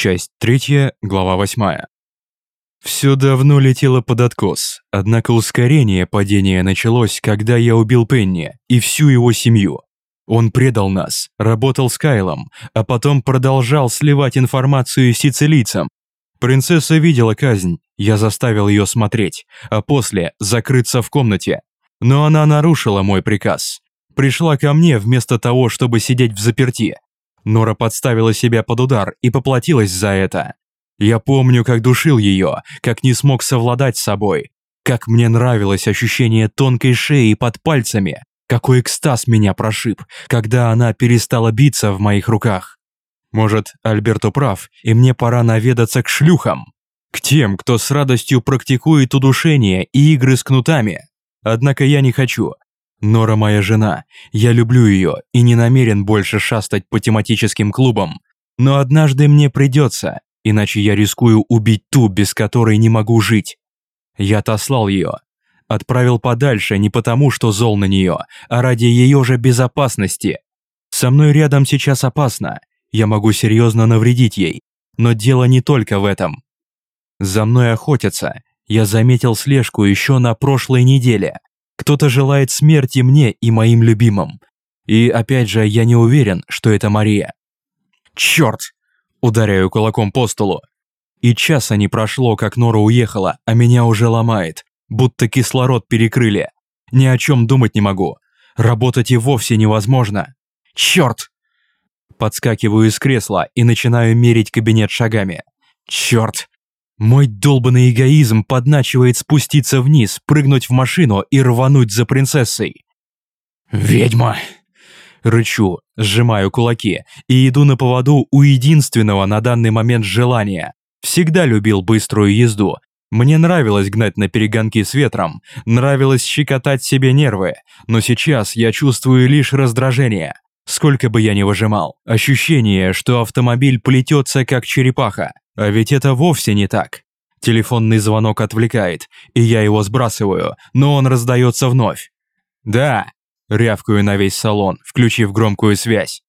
Часть третья, глава восьмая. Все давно летело под откос, однако ускорение падения началось, когда я убил Пенни и всю его семью. Он предал нас, работал с Кайлом, а потом продолжал сливать информацию сицилийцам. Принцесса видела казнь, я заставил ее смотреть, а после закрыться в комнате. Но она нарушила мой приказ. Пришла ко мне вместо того, чтобы сидеть в заперти. Нора подставила себя под удар и поплатилась за это. Я помню, как душил ее, как не смог совладать с собой, как мне нравилось ощущение тонкой шеи под пальцами, какой экстаз меня прошиб, когда она перестала биться в моих руках. Может, Альберто прав, и мне пора наведаться к шлюхам, к тем, кто с радостью практикует удушение и игры с кнутами. Однако я не хочу. Нора моя жена, я люблю ее и не намерен больше шастать по тематическим клубам. Но однажды мне придется, иначе я рискую убить ту, без которой не могу жить. Я отослал ее. Отправил подальше не потому, что зол на нее, а ради ее же безопасности. Со мной рядом сейчас опасно. Я могу серьезно навредить ей. Но дело не только в этом. За мной охотятся. Я заметил слежку еще на прошлой неделе. Кто-то желает смерти мне и моим любимым. И опять же, я не уверен, что это Мария. Черт! Ударяю кулаком по столу. И часа не прошло, как Нора уехала, а меня уже ломает. Будто кислород перекрыли. Ни о чем думать не могу. Работать и вовсе невозможно. Черт! Подскакиваю из кресла и начинаю мерить кабинет шагами. Черт! Мой долбанный эгоизм подначивает спуститься вниз, прыгнуть в машину и рвануть за принцессой. «Ведьма!» Рычу, сжимаю кулаки и иду на поводу у единственного на данный момент желания. Всегда любил быструю езду. Мне нравилось гнать на перегонки с ветром, нравилось щекотать себе нервы, но сейчас я чувствую лишь раздражение. Сколько бы я ни выжимал, ощущение, что автомобиль плетется как черепаха. А ведь это вовсе не так. Телефонный звонок отвлекает, и я его сбрасываю, но он раздается вновь. «Да», — рявкаю на весь салон, включив громкую связь.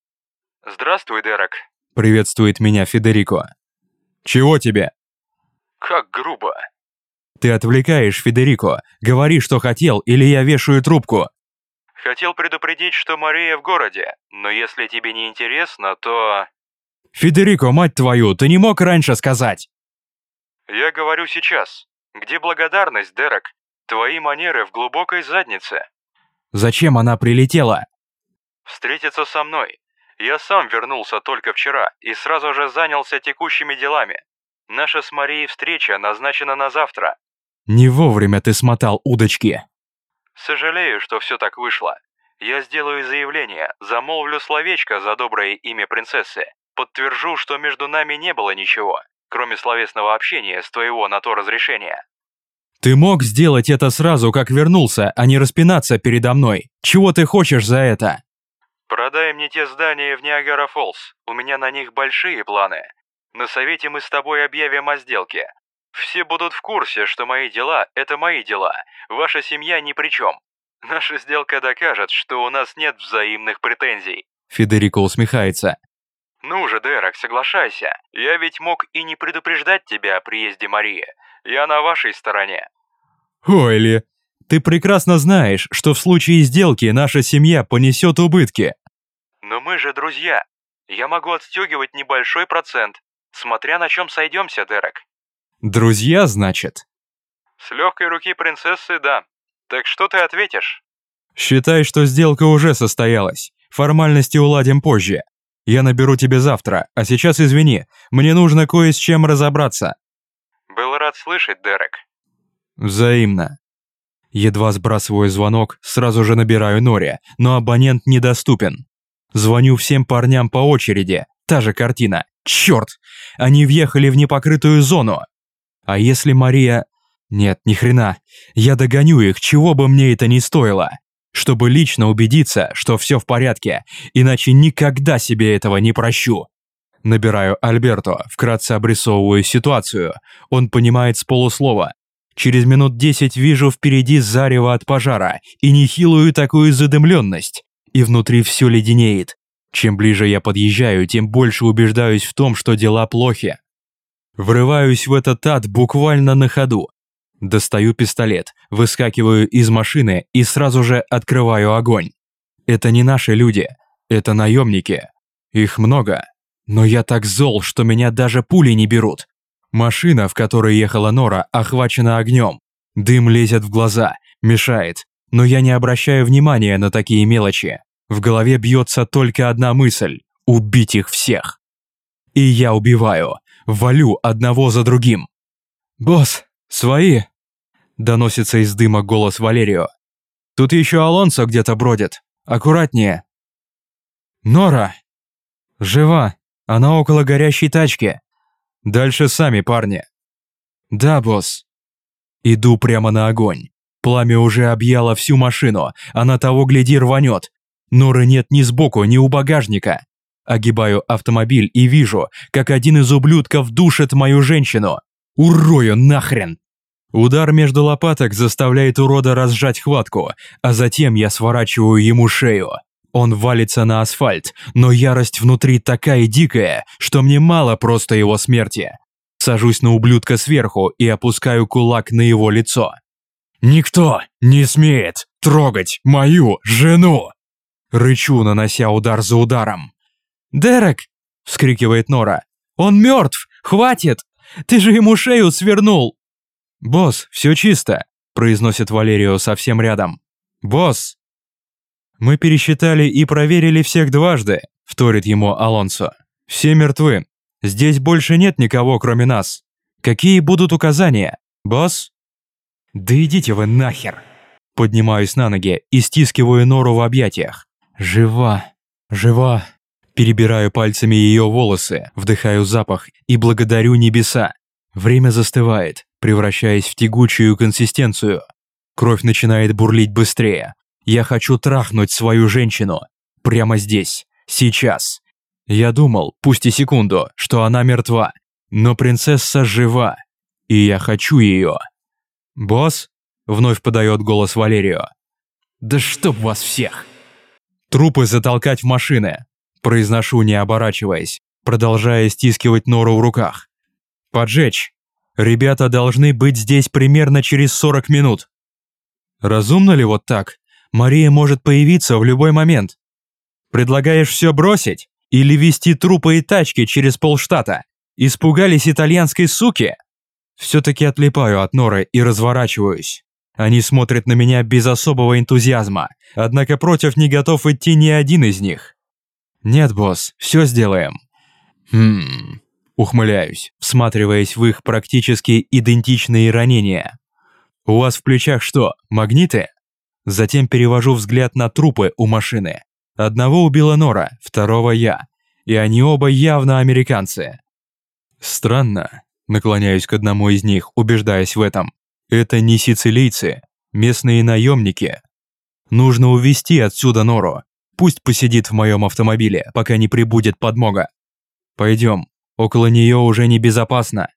«Здравствуй, Дерек», — приветствует меня Федерико. «Чего тебе?» «Как грубо». «Ты отвлекаешь, Федерико. Говори, что хотел, или я вешаю трубку». «Хотел предупредить, что Мария в городе, но если тебе не интересно, то...» «Федерико, мать твою, ты не мог раньше сказать?» «Я говорю сейчас. Где благодарность, Дерек? Твои манеры в глубокой заднице». «Зачем она прилетела?» «Встретиться со мной. Я сам вернулся только вчера и сразу же занялся текущими делами. Наша с Марией встреча назначена на завтра». «Не вовремя ты смотал удочки». «Сожалею, что все так вышло. Я сделаю заявление, замолвлю словечко за доброе имя принцессы. Подтвержу, что между нами не было ничего, кроме словесного общения с твоего на то разрешения. Ты мог сделать это сразу, как вернулся, а не распинаться передо мной. Чего ты хочешь за это? Продай мне те здания в Ниагара-Фоллс. У меня на них большие планы. На совете мы с тобой объявим о сделке. Все будут в курсе, что мои дела – это мои дела. Ваша семья ни при чем. Наша сделка докажет, что у нас нет взаимных претензий. Федерико усмехается. «Ну же, Дерек, соглашайся. Я ведь мог и не предупреждать тебя о приезде Марии. Я на вашей стороне». «Ойли, ты прекрасно знаешь, что в случае сделки наша семья понесет убытки». «Но мы же друзья. Я могу отстегивать небольшой процент, смотря на чем сойдемся, Дерек». «Друзья, значит?» «С легкой руки принцессы, да. Так что ты ответишь?» «Считай, что сделка уже состоялась. Формальности уладим позже. Я наберу тебе завтра, а сейчас извини, мне нужно кое с чем разобраться». «Был рад слышать, Дерек». «Взаимно». Едва сбрасываю звонок, сразу же набираю Нори, но абонент недоступен. Звоню всем парням по очереди, та же картина. Черт, они въехали в непокрытую зону. А если Мария... Нет, ни хрена. Я догоню их, чего бы мне это ни стоило чтобы лично убедиться, что все в порядке, иначе никогда себе этого не прощу. Набираю Альберто, вкратце обрисовываю ситуацию. Он понимает с полуслова. Через минут десять вижу впереди зарево от пожара и нехилую такую задымленность. И внутри все леденеет. Чем ближе я подъезжаю, тем больше убеждаюсь в том, что дела плохи. Врываюсь в этот ад буквально на ходу. Достаю пистолет, выскакиваю из машины и сразу же открываю огонь. Это не наши люди, это наемники. Их много. Но я так зол, что меня даже пули не берут. Машина, в которой ехала Нора, охвачена огнем. Дым лезет в глаза, мешает. Но я не обращаю внимания на такие мелочи. В голове бьется только одна мысль – убить их всех. И я убиваю, валю одного за другим. «Босс, свои!» – доносится из дыма голос Валерио. «Тут еще Алонсо где-то бродит. Аккуратнее!» «Нора!» «Жива, она около горящей тачки. Дальше сами, парни». «Да, босс». Иду прямо на огонь. Пламя уже объяло всю машину, она того гляди рванет. Норы нет ни сбоку, ни у багажника. Огибаю автомобиль и вижу, как один из ублюдков душит мою женщину. Урою нахрен! Удар между лопаток заставляет урода разжать хватку, а затем я сворачиваю ему шею. Он валится на асфальт, но ярость внутри такая дикая, что мне мало просто его смерти. Сажусь на ублюдка сверху и опускаю кулак на его лицо. «Никто не смеет трогать мою жену!» Рычу, нанося удар за ударом. «Дерек!» – вскрикивает Нора. «Он мертв! Хватит! Ты же ему шею свернул!» «Босс, все чисто!» – произносит Валерио совсем рядом. «Босс!» «Мы пересчитали и проверили всех дважды», – вторит ему Алонсо. «Все мертвы. Здесь больше нет никого, кроме нас. Какие будут указания, босс?» «Да идите вы нахер!» Поднимаюсь на ноги и стискиваю Нору в объятиях. Жива, жива. Перебираю пальцами ее волосы, вдыхаю запах и благодарю небеса. Время застывает, превращаясь в тягучую консистенцию. Кровь начинает бурлить быстрее. Я хочу трахнуть свою женщину. Прямо здесь, сейчас. Я думал, пусть и секунду, что она мертва. Но принцесса жива. И я хочу ее. «Босс?» – вновь подает голос Валерио. «Да чтоб вас всех!» Трупы затолкать в машины. Произношу, не оборачиваясь, продолжая стискивать нору в руках. Поджечь. Ребята должны быть здесь примерно через 40 минут. Разумно ли вот так? Мария может появиться в любой момент. Предлагаешь все бросить? Или вести трупы и тачки через полштата? Испугались итальянской суки? Все-таки отлипаю от норы и разворачиваюсь. Они смотрят на меня без особого энтузиазма, однако против не готов идти ни один из них. «Нет, босс, все сделаем». «Хм...» Ухмыляюсь, всматриваясь в их практически идентичные ранения. «У вас в плечах что, магниты?» Затем перевожу взгляд на трупы у машины. Одного убила Нора, второго я. И они оба явно американцы. Странно. Наклоняюсь к одному из них, убеждаясь в этом. Это не сицилийцы, местные наемники. Нужно увезти отсюда Нору. Пусть посидит в моем автомобиле, пока не прибудет подмога. Пойдем, около нее уже небезопасно.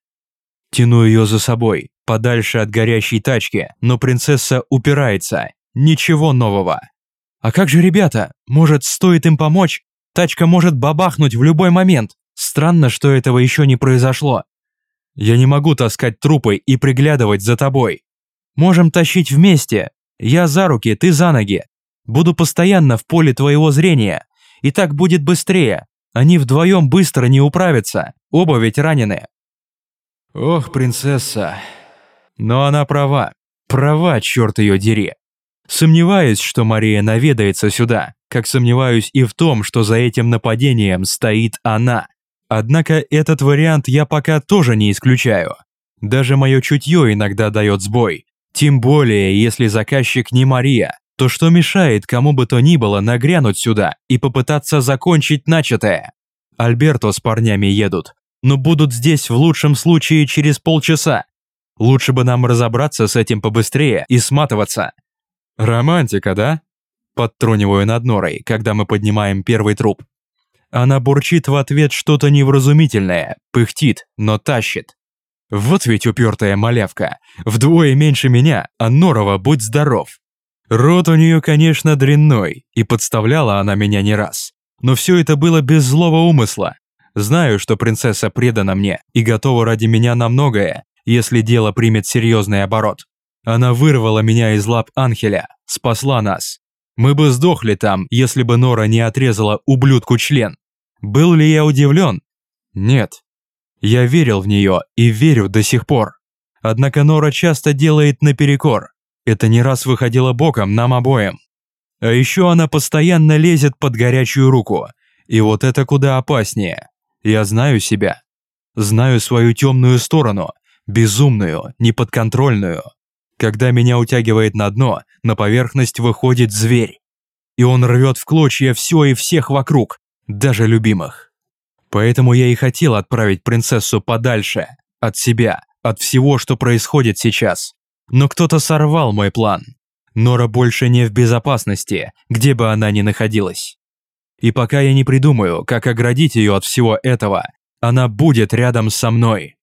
Тяну ее за собой, подальше от горящей тачки, но принцесса упирается. Ничего нового. А как же ребята? Может, стоит им помочь? Тачка может бабахнуть в любой момент. Странно, что этого еще не произошло. Я не могу таскать трупы и приглядывать за тобой. Можем тащить вместе. Я за руки, ты за ноги. Буду постоянно в поле твоего зрения. И так будет быстрее. Они вдвоем быстро не управятся. Оба ведь ранены. Ох, принцесса. Но она права. Права, черт ее дери. Сомневаюсь, что Мария наведается сюда, как сомневаюсь и в том, что за этим нападением стоит она. Однако этот вариант я пока тоже не исключаю. Даже мое чутье иногда дает сбой. Тем более, если заказчик не Мария, то что мешает кому бы то ни было нагрянуть сюда и попытаться закончить начатое? Альберто с парнями едут, но будут здесь в лучшем случае через полчаса. Лучше бы нам разобраться с этим побыстрее и сматываться. Романтика, да? Подтруниваю над Норой, когда мы поднимаем первый труп. Она бурчит в ответ что-то невразумительное, пыхтит, но тащит. Вот ведь упертая малявка. Вдвое меньше меня, а Норова будь здоров. Рот у нее, конечно, дрянной, и подставляла она меня не раз. Но все это было без злого умысла. Знаю, что принцесса предана мне и готова ради меня на многое, если дело примет серьезный оборот. Она вырвала меня из лап Анхеля, спасла нас. Мы бы сдохли там, если бы Нора не отрезала ублюдку член. Был ли я удивлен? Нет. Я верил в нее и верю до сих пор. Однако Нора часто делает наперекор. Это не раз выходило боком нам обоим. А еще она постоянно лезет под горячую руку. И вот это куда опаснее. Я знаю себя. Знаю свою темную сторону, безумную, неподконтрольную. Когда меня утягивает на дно, на поверхность выходит зверь. И он рвет в клочья все и всех вокруг, даже любимых. Поэтому я и хотел отправить принцессу подальше, от себя, от всего, что происходит сейчас. Но кто-то сорвал мой план. Нора больше не в безопасности, где бы она ни находилась. И пока я не придумаю, как оградить ее от всего этого, она будет рядом со мной.